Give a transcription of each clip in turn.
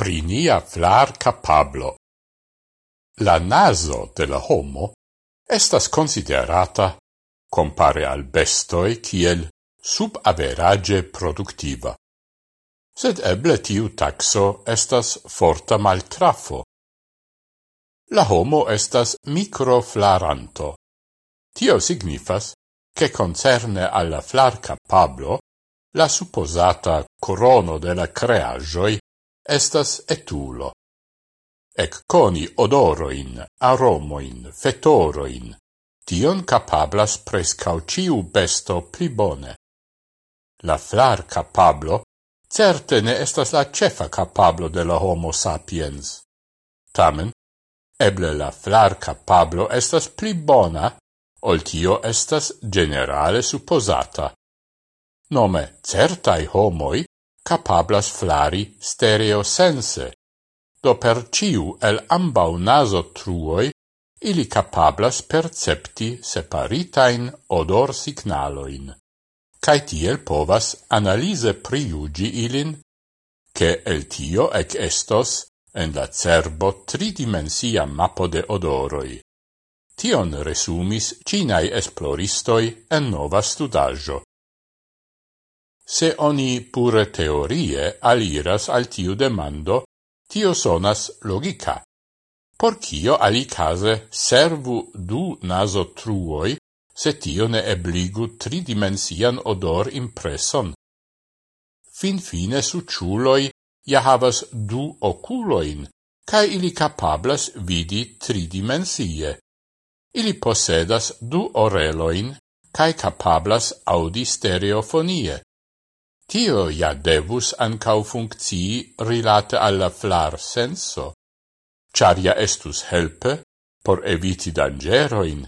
pri nia flar capablo. La naso de la homo estas considerata, compare al bestoi, kiel sub average productiva. Sed eble tiu taxo estas forta maltrafo. La homo estas microflaranto. Tio signifas che concerne alla flar capablo la supposata corono de la creagioi estas etulo. Ec coni odoroin, aromoin, fetoroin, tion capablas prescau ciu besto pli bone. La flar capablo certe ne estas la cefa capablo de la homo sapiens. Tamen, eble la flar capablo estas pli bona, ol tio estas generale supposata. Nome, certai homoi capablas flari stereosense, do per ciu el ambau naso truoi ili capablas percepti separitain odor signaloin, cae tiel povas analise priugi ilin, che el tio ec estos en la cerbo tridimensia mapo de odoroi. Tion resumis cinai esploristoi en nova studaggio. Se oni pure teorie aliras al tiu demando, tio sonas logica. Por cio alicase servu du naso truoi, se tio ne ebligu tridimensian odor impresson. Fin fine succiuloi ja havas du oculoin, cae ili capablas vidi tridimensie. Ili posedas du oreloin, cae capablas audi stereofonie. Tio ja devus ancau functii rilate alla flar senso, char ja estus helpe por eviti dangeroin,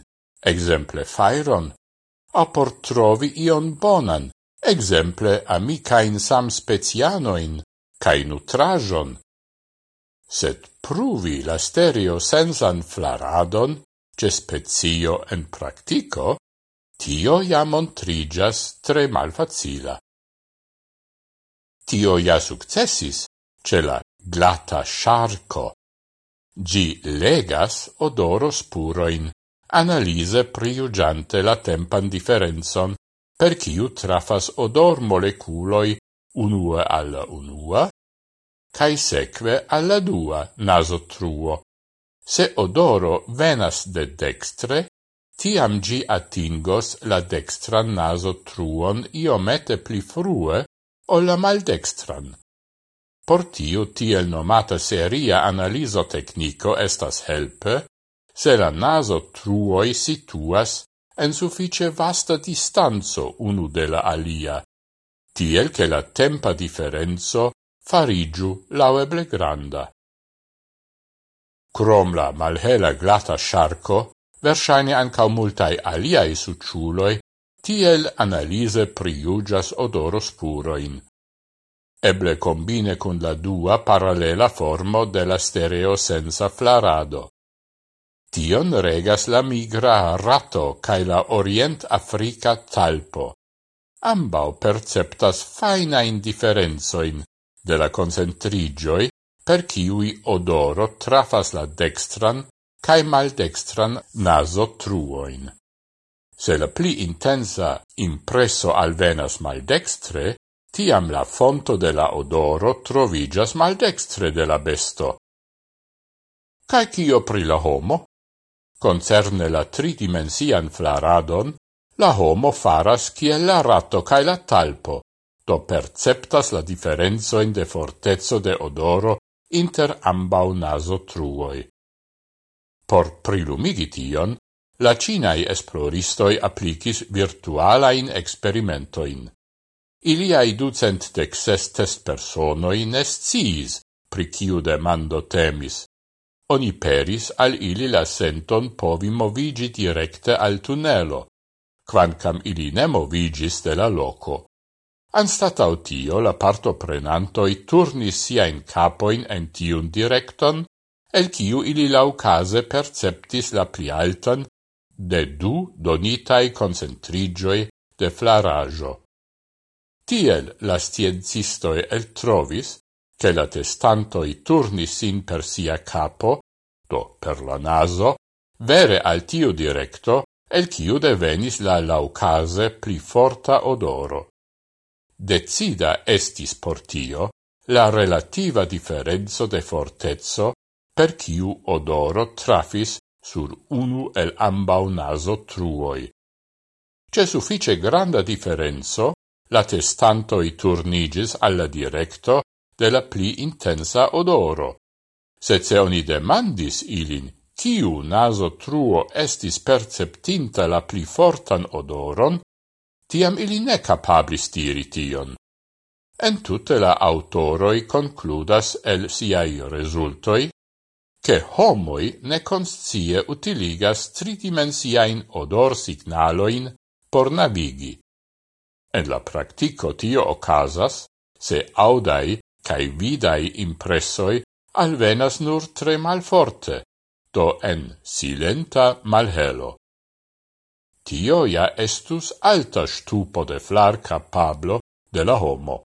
exemple fairon, o por trovi ion bonan, exemple amicain sam specianoin, cae nutrajon. Sed pruvi la stereo sensan flaradon, ce spezio en practico, tio ja montrigas tre malfacila. Tio ja successis ce la glata sharco. Gi legas odoros puroin, analise priugiante la tempan differenzon per ciu trafas odor moleculoi unua alla unua, cae seque alla dua naso truo. Se odoro venas de dextre, tiam gi atingos la dextran naso truon iomete pli frue o la maldekstran. Por tiu tiel nomata seria analiso tecnico estas helpe, se la naso truoi situas en suffice vasta distanzo unu de la alia, tiel che la tempa differenzo farigiu laueble granda. Crom la malhela glata sharco, versaine ancau multai aliai suciuloi Tiel analise priugias odoro puroin. Eble combine cun la dua parallela formo de la stereo senza flarado. Tion regas la migra rato cae la orient-africa talpo. Ambau perceptas faina indiferenzoin de la concentrigioi per ciui odoro trafas la dextran cae maldextran naso truoin. Se la pli intensa impresso alvenas maldextre, tiam la fonto de la odoro trovigas maldextre de la besto. Cae cio pri la homo? Concerne la tridimensian flaradon, la homo faras kiel la ratto cae la talpo, do perceptas la differenzoin de fortezzo de odoro inter ambau naso truoi. Por prilumigi tion, La cinae esploristoi applicis virtualain experimentoin. Iliai ducent dexes test personoi nesciis pri ciu demando temis. Oni peris al ili la senton povi movigi directe al tunelo, quancam ili ne movigis de la loco. Anstatau tio la parto prenantoi turnis siain capoin en tiun directon, el ciu ili laucase perceptis la pli altan de du donitai concentrigioi de flarajo. Tiel la sciencistoi el trovis che la testantoi turnis in per sia capo, do per la naso, vere al tio directo, el ciu devenis la laucase pli forta odoro. Decida estis portio la relativa differenzo de fortezzo per ciu odoro trafis sur unu el ambau naso truoi. C'è suffice granda differenzo, la testanto i turnigis alla directo della pli intensa odoro. Se oni demandis ilin, ciu naso truo estis perceptinta la pli fortan odoron, tiam ili ne capablis diri tion. En tutte la autoroi concludas el siai resultoi che homoi ne conscie utiligas tridimensiain odor signaloin por navigi. En la practico tio ocasas, se audai cae vidai impressoi alvenas nur tre malforte, do en silenta malhelo. Tio ja estus alta stupo de flar capablo de la homo.